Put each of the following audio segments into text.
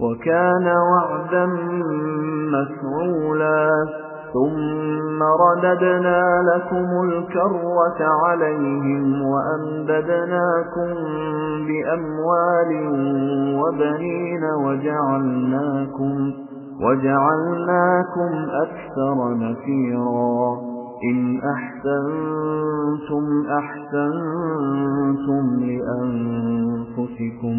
وكان وعدا مسعولا ثم رددنا لكم الكرة عليهم وأمددناكم بأموال وبنين وجعلناكم, وجعلناكم أكثر نفيرا. إن أحسنتم أحسنتم لأنفسكم.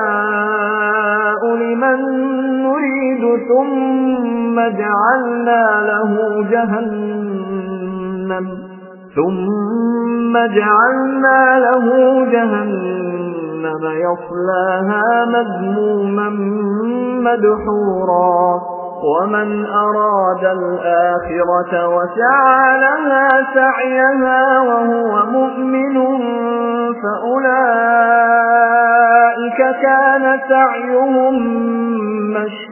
ثم جعلنا له جهنم ثم جعلنا له جهنم يصلاها مذموما مدحورا. ومن أراد الآخرة وسعى لها سعيها وهو مؤمن فأولئك كان سعيهم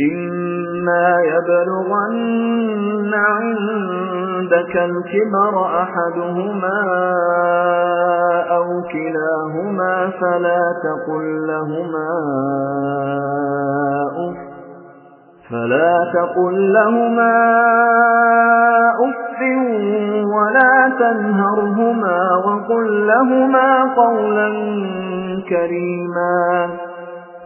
إما يبلغن عندك الكبر أحدهما أو كلاهما فلا تقل لهما فلا تقل لهما أف ولا تنهرهما وقل لهما قولا كريما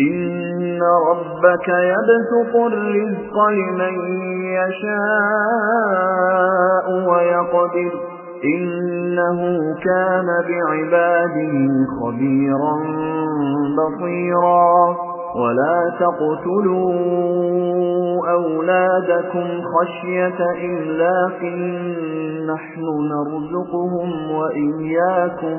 إن ربك يبسط الرزق لمن يشاء ويقدر إنه كان بعباده خبيرا بصيرا. ولا تقتلوا أولادكم خشية إملاق نحن نرزقهم وإياكم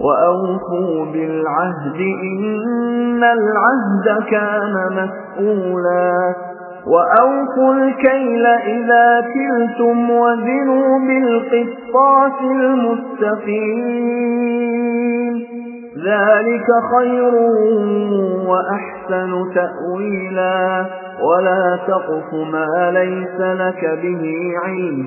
وأوفوا بالعهد إن العهد كان مسؤولا وأوفوا الكيل إذا كلتم وزنوا بالقصاص المستقيم ذلك خير وأحسن تأويلا ولا تقف ما ليس لك به علم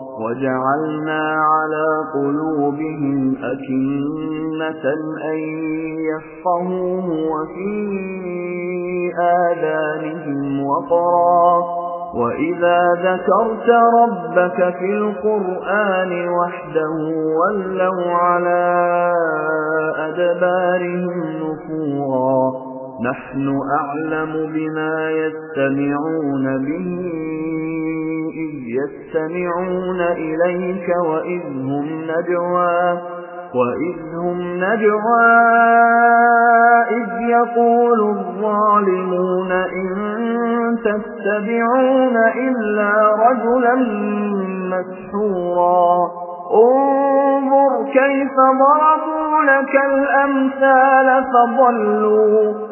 وجعلنا على قلوبهم أكنة أن يفقهوه وفي آذانهم وقرا. وإذا ذكرت ربك في القرآن وحده ولوا على أدبارهم نفورا. نحن أعلم بما يستمعون به. يستمعون إليك وإذ هم نجوى وإذ هم نجوى إذ يقول الظالمون إن تتبعون إلا رجلا مسحورا. انظر كيف ضربوا لك الأمثال فضلوا.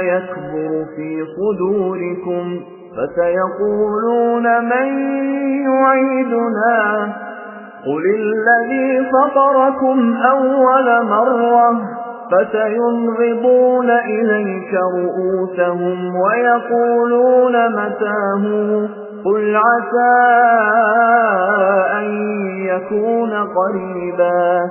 يكبر في صدوركم فسيقولون من يعيدنا؟ قل الذي فطركم أول مرة فسينغضون إليك رؤوسهم ويقولون متاه؟ قل عسى أن يكون قريبا.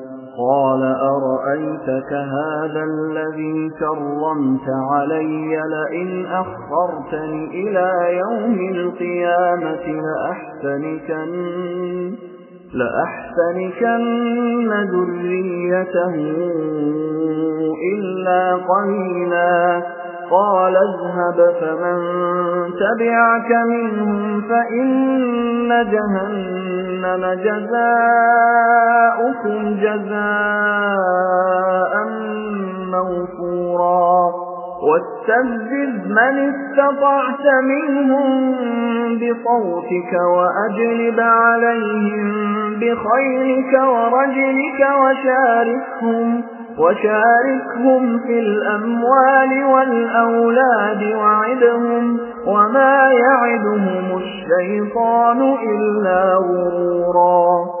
قال أرأيتك هذا الذي كرمت علي لئن أخرتني إلى يوم القيامة لأحسنكن لأحسنكن ذريته إلا قليلا. قال اذهب فمن تبعك منهم فإن جهنم جزاؤكم جزاء موفورا. واستفزز من استطعت منهم بصوتك وأجلب عليهم بخيلك ورجلك وشاركهم. وشاركهم في الأموال والأولاد وعدهم وما يعدهم الشيطان إلا غرورا.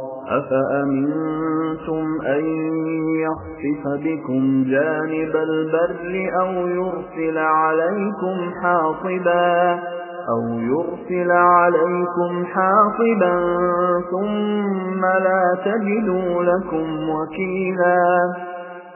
أفأمنتم أن يخفف بكم جانب البر أو يرسل عليكم حاصبا أو يرسل عليكم حاصبا ثم لا تجدوا لكم وكيلا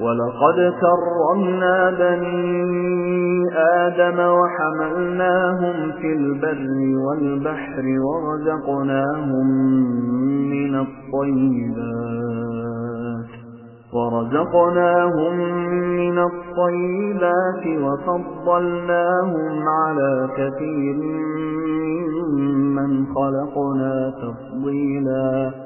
ولقد كرمنا بني آدم وحملناهم في البر والبحر ورزقناهم من الطيبات ورزقناهم من الطيبات وفضلناهم على كثير من خلقنا تفضيلا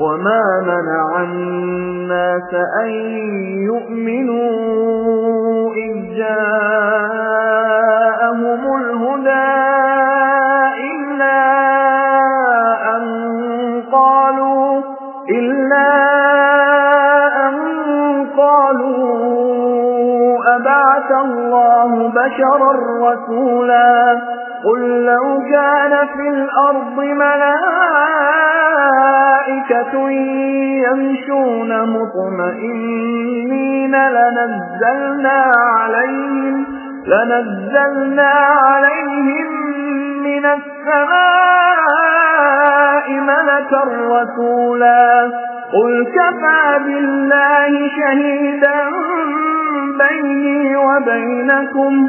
وما منع الناس أن يؤمنوا إذ جاءهم الهدى إلا أن قالوا إلا أن قالوا أبعث الله بشرا رسولا قل لو كان في الأرض ملائكة يمشون مطمئنين لنزلنا عليهم لنزلنا عليهم من السماء ملكا رسولا. قل كفى بالله شهيدا بيني وبينكم.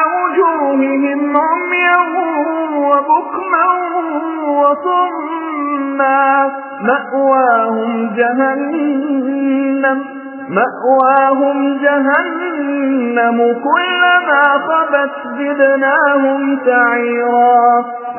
وجوههم عميا وبكما وصما. مأواهم جهنم مأواهم جهنم كلما خبت زدناهم سعيرا.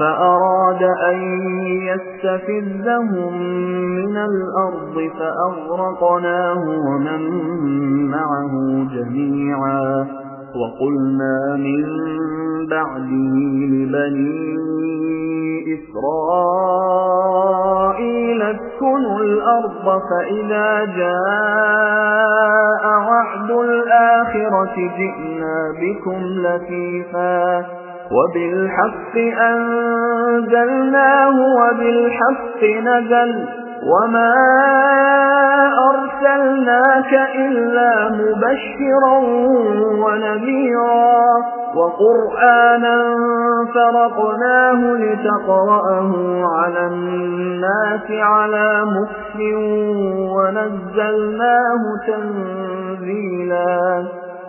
فأراد أن يستفزهم من الأرض فأغرقناه ومن معه جميعا. وقلنا من بعده لبني إسرائيل اسكنوا الأرض فإذا جاء وعد الآخرة جئنا بكم لفيفا. وبالحق أنزلناه وبالحق نزل وما أرسلناك إلا مبشرا ونذيرا وقرآنا فرقناه لتقرأه على الناس على مكف ونزلناه تنزيلا